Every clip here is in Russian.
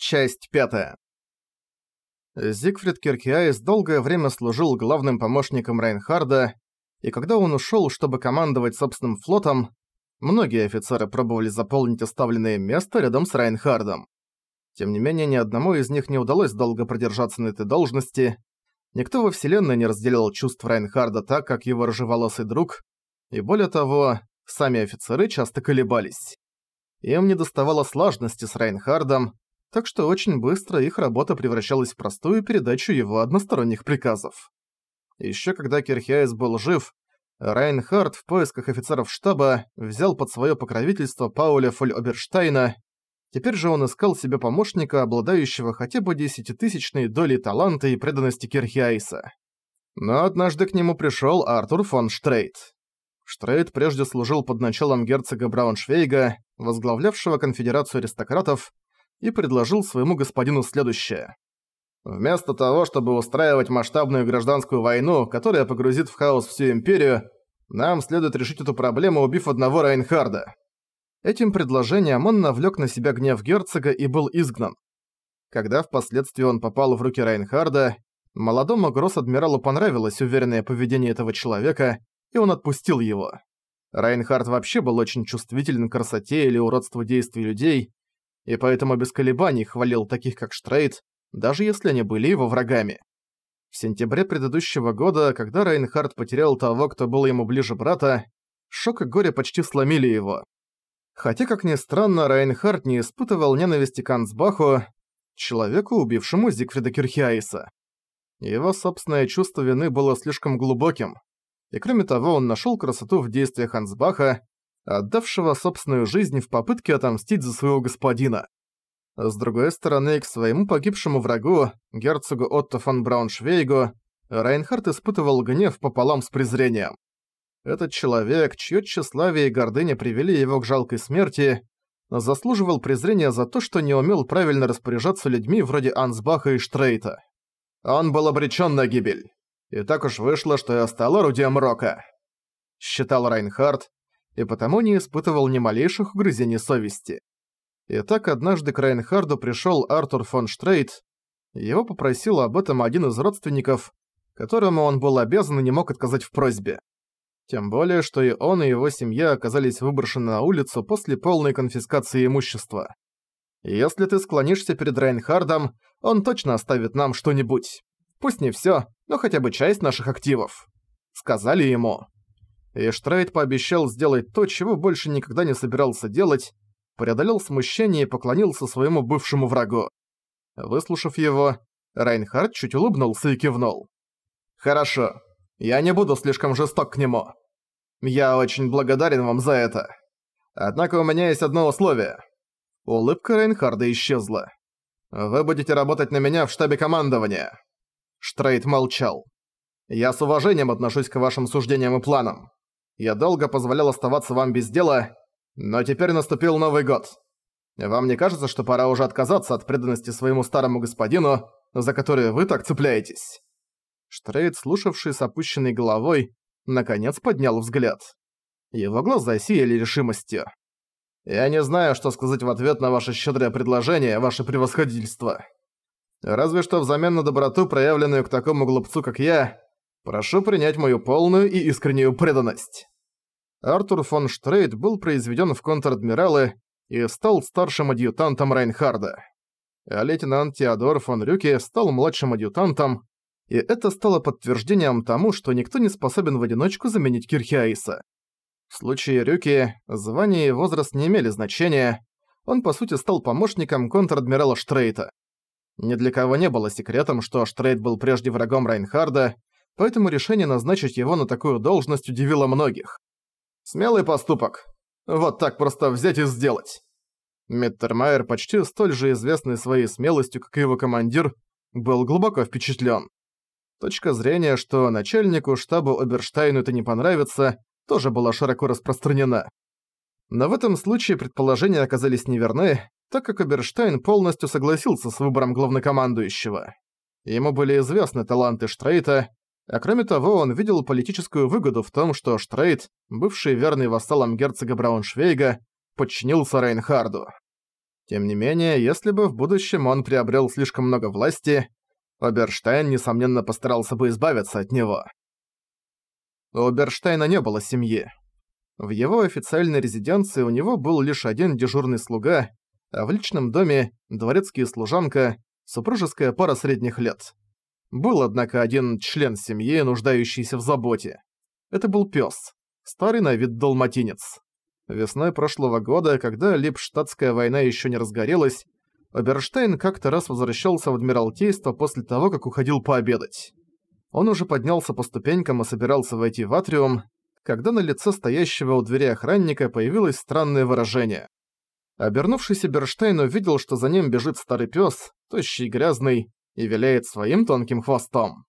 Часть пятая. Зигфрид Киркиайс долгое время служил главным помощником Рейнхарда, и когда он ушёл, чтобы командовать собственным флотом, многие офицеры пробовали заполнить оставленное место рядом с Рейнхардом. Тем не менее, ни одному из них не удалось долго продержаться на этой должности. Никто во вселенной не разделял чувств Рейнхарда так, как его рыжеволосый друг, и более того, сами офицеры часто колебались. Им не доставало слаженности с Рейнхардом, так что очень быстро их работа превращалась в простую передачу его односторонних приказов. Ещё когда Кирхиайс был жив, Райнхард в поисках офицеров штаба взял под своё покровительство Пауля фоль Оберштайна. Теперь же он искал себе помощника, обладающего хотя бы десятитысячной долей таланта и преданности Кирхиайса. Но однажды к нему пришёл Артур фон Штрейт. Штрейт прежде служил под началом герцога Брауншвейга, возглавлявшего конфедерацию аристократов, и предложил своему господину следующее. Вместо того, чтобы устраивать масштабную гражданскую войну, которая погрузит в хаос всю империю, нам следует решить эту проблему, убив одного Райнхарда. Этим предложением он навлек на себя гнев герцога и был изгнан. Когда впоследствии он попал в руки Райнхарда, молодому гросс-адмиралу понравилось уверенное поведение этого человека, и он отпустил его. Райнхард вообще был очень чувствителен к красоте или уродству действий людей, и поэтому без колебаний хвалил таких как Штрейт, даже если они были его врагами. В сентябре предыдущего года, когда Рейнхард потерял того, кто был ему ближе брата, шок и горе почти сломили его. Хотя, как ни странно, Рейнхард не испытывал ненависти к Ансбаху, человеку, убившему Зигфрида Кирхиаиса. Его собственное чувство вины было слишком глубоким, и кроме того он нашел красоту в действиях Ансбаха, отдавшего собственную жизнь в попытке отомстить за своего господина. С другой стороны, к своему погибшему врагу, герцогу Отто фон Брауншвейгу, Райнхард испытывал гнев пополам с презрением. Этот человек, чье тщеславие и гордыня привели его к жалкой смерти, заслуживал презрения за то, что не умел правильно распоряжаться людьми вроде Ансбаха и Штрейта. Он был обречен на гибель. И так уж вышло, что я стал орудием Рока. Считал Райнхард, и потому не испытывал ни малейших угрызений совести. И так однажды к Райнхарду пришёл Артур фон Штрейт, его попросил об этом один из родственников, которому он был обязан и не мог отказать в просьбе. Тем более, что и он, и его семья оказались выброшены на улицу после полной конфискации имущества. Если ты склонишься перед Райнхардом, он точно оставит нам что-нибудь. Пусть не всё, но хотя бы часть наших активов. Сказали ему и Штрайт пообещал сделать то, чего больше никогда не собирался делать, преодолел смущение и поклонился своему бывшему врагу. Выслушав его, Райнхард чуть улыбнулся и кивнул. «Хорошо, я не буду слишком жесток к нему. Я очень благодарен вам за это. Однако у меня есть одно условие». Улыбка Райнхарда исчезла. «Вы будете работать на меня в штабе командования». Штрейт молчал. «Я с уважением отношусь к вашим суждениям и планам. Я долго позволял оставаться вам без дела, но теперь наступил Новый год. Вам не кажется, что пора уже отказаться от преданности своему старому господину, за который вы так цепляетесь?» Штрейд, слушавший с опущенной головой, наконец поднял взгляд. Его глаза сияли решимостью. «Я не знаю, что сказать в ответ на ваше щедрое предложение, ваше превосходительство. Разве что взамен на доброту, проявленную к такому глупцу, как я, прошу принять мою полную и искреннюю преданность». Артур фон Штрейт был произведен в контр-адмиралы и стал старшим адъютантом Райнхарда. А лейтенант Теодор фон Рюке стал младшим адъютантом, и это стало подтверждением тому, что никто не способен в одиночку заменить Кирхиаиса. В случае Рюки звание и возраст не имели значения, он по сути стал помощником контр-адмирала Штрейта. Ни для кого не было секретом, что Штрейт был прежде врагом Райнхарда, поэтому решение назначить его на такую должность удивило многих. Смелый поступок. Вот так просто взять и сделать. Миттермайер, почти столь же известный своей смелостью, как и его командир, был глубоко впечатлен. Точка зрения, что начальнику штаба Оберштайну это не понравится, тоже была широко распространена. Но в этом случае предположения оказались неверны, так как Оберштайн полностью согласился с выбором главнокомандующего. Ему были известны таланты Штрейта, а кроме того, он видел политическую выгоду в том, что Штрейт, бывший верный вассалом герцога Брауншвейга, подчинился Рейнхарду. Тем не менее, если бы в будущем он приобрел слишком много власти, Оберштайн, несомненно, постарался бы избавиться от него. У Оберштайна не было семьи. В его официальной резиденции у него был лишь один дежурный слуга, а в личном доме – дворецкий служанка, супружеская пара средних лет. Был, однако, один член семьи, нуждающийся в заботе. Это был пес, старый на вид долматинец. Весной прошлого года, когда Липштадтская война еще не разгорелась, Оберштейн как-то раз возвращался в Адмиралтейство после того, как уходил пообедать. Он уже поднялся по ступенькам и собирался войти в атриум, когда на лице стоящего у двери охранника появилось странное выражение. Обернувшись Берштейн увидел, что за ним бежит старый пес, тощий и грязный, и виляет своим тонким хвостом.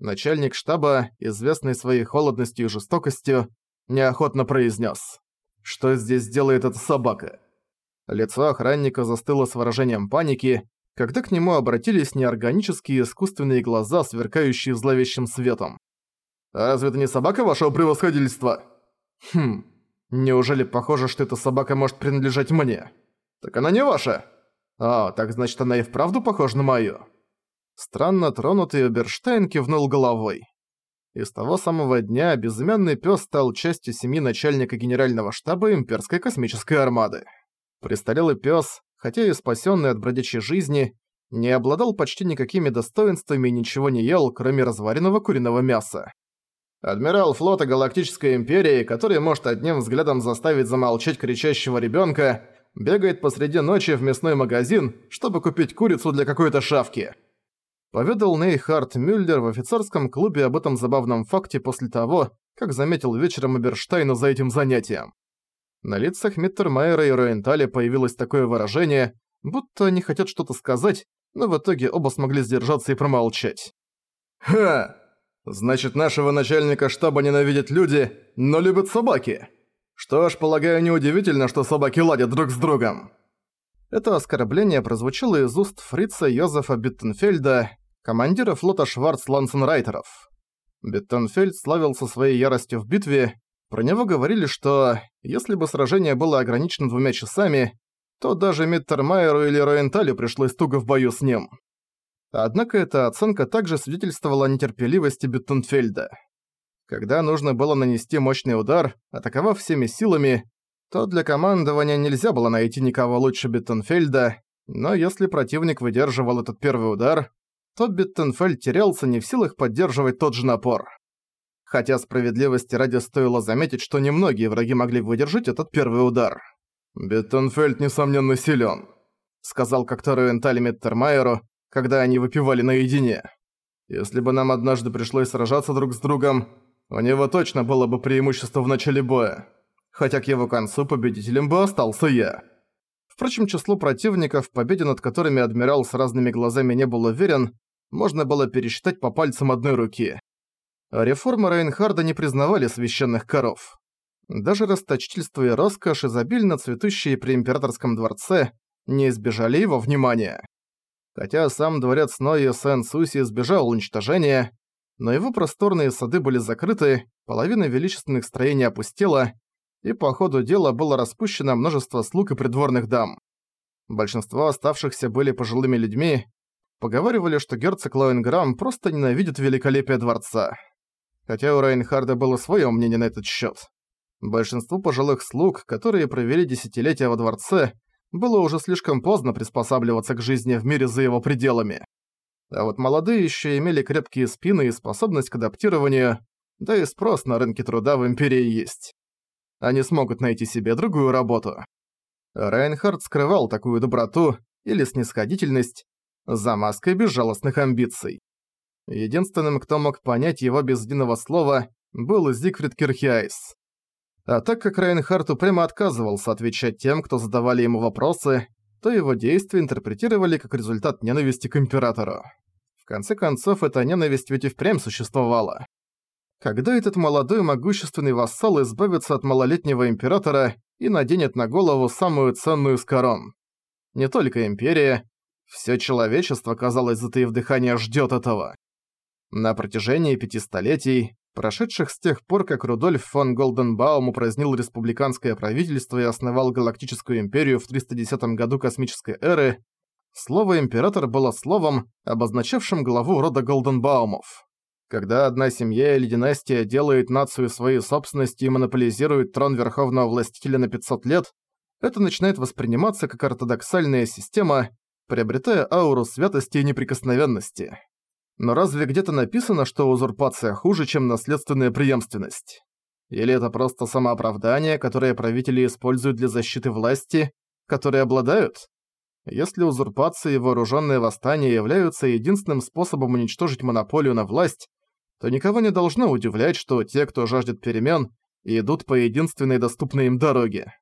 Начальник штаба, известный своей холодностью и жестокостью, неохотно произнес: «Что здесь делает эта собака?» Лицо охранника застыло с выражением паники, когда к нему обратились неорганические искусственные глаза, сверкающие зловещим светом. «Разве это не собака вашего превосходительства?» «Хм, неужели похоже, что эта собака может принадлежать мне?» «Так она не ваша!» «А, так значит она и вправду похожа на мою?» Странно тронутый Оберштейн кивнул головой. И с того самого дня безымянный пес стал частью семьи начальника генерального штаба имперской космической армады. Престарелый пес, хотя и спасенный от бродячей жизни, не обладал почти никакими достоинствами и ничего не ел, кроме разваренного куриного мяса. Адмирал флота Галактической Империи, который может одним взглядом заставить замолчать кричащего ребенка, бегает посреди ночи в мясной магазин, чтобы купить курицу для какой-то шавки. Поведал Нейхард Мюллер в офицерском клубе об этом забавном факте после того, как заметил вечером Эберштейна за этим занятием. На лицах Миттермайера и Роенталя появилось такое выражение, будто они хотят что-то сказать, но в итоге оба смогли сдержаться и промолчать. «Ха! Значит, нашего начальника штаба ненавидят люди, но любят собаки. Что ж, полагаю, неудивительно, что собаки ладят друг с другом». Это оскорбление прозвучало из уст фрица Йозефа Биттенфельда, командира флота Шварц-Лансенрайтеров. Биттенфельд славился своей яростью в битве, про него говорили, что если бы сражение было ограничено двумя часами, то даже Миттермайеру или Роенталю пришлось туго в бою с ним. Однако эта оценка также свидетельствовала о нетерпеливости Биттенфельда. Когда нужно было нанести мощный удар, атаковав всеми силами, то для командования нельзя было найти никого лучше Биттенфельда, но если противник выдерживал этот первый удар, то Биттенфельд терялся не в силах поддерживать тот же напор хотя справедливости ради стоило заметить, что немногие враги могли выдержать этот первый удар. «Беттенфельд, несомненно, силен», — сказал как-то Руенталь Меттермайеру, когда они выпивали наедине. «Если бы нам однажды пришлось сражаться друг с другом, у него точно было бы преимущество в начале боя, хотя к его концу победителем бы остался я». Впрочем, число противников, победе над которыми Адмирал с разными глазами не был уверен, можно было пересчитать по пальцам одной руки. Реформы Рейнхарда не признавали священных коров. Даже расточительство и роскошь, изобильно цветущие при императорском дворце, не избежали его внимания. Хотя сам дворец Нои Сен-Суси избежал уничтожения, но его просторные сады были закрыты, половина величественных строений опустела, и по ходу дела было распущено множество слуг и придворных дам. Большинство оставшихся были пожилыми людьми, поговаривали, что герцог Лоенграм просто ненавидит великолепие дворца хотя у Райнхарда было своё мнение на этот счёт. Большинству пожилых слуг, которые провели десятилетия во дворце, было уже слишком поздно приспосабливаться к жизни в мире за его пределами. А вот молодые ещё имели крепкие спины и способность к адаптированию, да и спрос на рынке труда в Империи есть. Они смогут найти себе другую работу. Райнхард скрывал такую доброту или снисходительность за маской безжалостных амбиций. Единственным, кто мог понять его без единого слова, был Зигфрид Кирхиайс. А так как Райнхард упрямо отказывался отвечать тем, кто задавали ему вопросы, то его действия интерпретировали как результат ненависти к Императору. В конце концов, эта ненависть ведь и впрямь существовала. Когда этот молодой могущественный вассал избавится от малолетнего Императора и наденет на голову самую ценную из корон? Не только Империя, все человечество, казалось, затаив дыхание, ждет этого. На протяжении пяти столетий прошедших с тех пор, как Рудольф фон Голденбаум упразднил республиканское правительство и основал Галактическую империю в 310 году космической эры, слово «император» было словом, обозначавшим главу рода Голденбаумов. Когда одна семья или династия делает нацию своей собственностью и монополизирует трон Верховного Властителя на 500 лет, это начинает восприниматься как ортодоксальная система, приобретая ауру святости и неприкосновенности. Но разве где-то написано, что узурпация хуже, чем наследственная преемственность? Или это просто самооправдание, которое правители используют для защиты власти, которые обладают? Если узурпация и вооруженное восстание являются единственным способом уничтожить монополию на власть, то никого не должно удивлять, что те, кто жаждет перемен, идут по единственной доступной им дороге.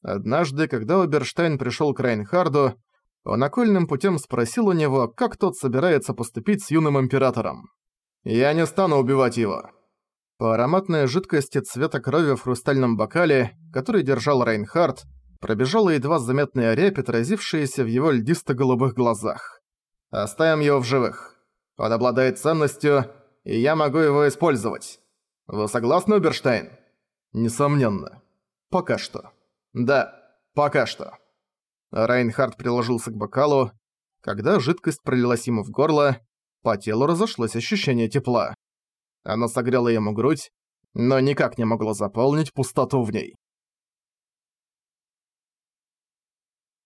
Однажды, когда Оберштайн пришел к Райнхарду, он окольным путем спросил у него, как тот собирается поступить с юным императором. «Я не стану убивать его». По ароматной жидкости цвета крови в хрустальном бокале, который держал Райнхард, пробежала едва заметная рябь, отразившаяся в его льдисто-голубых глазах. «Оставим его в живых. Он обладает ценностью, и я могу его использовать. Вы согласны, Уберштейн?» «Несомненно. Пока что». «Да, пока что». Райнхард приложился к бокалу. Когда жидкость пролилась ему в горло, по телу разошлось ощущение тепла. Оно согрело ему грудь, но никак не могло заполнить пустоту в ней.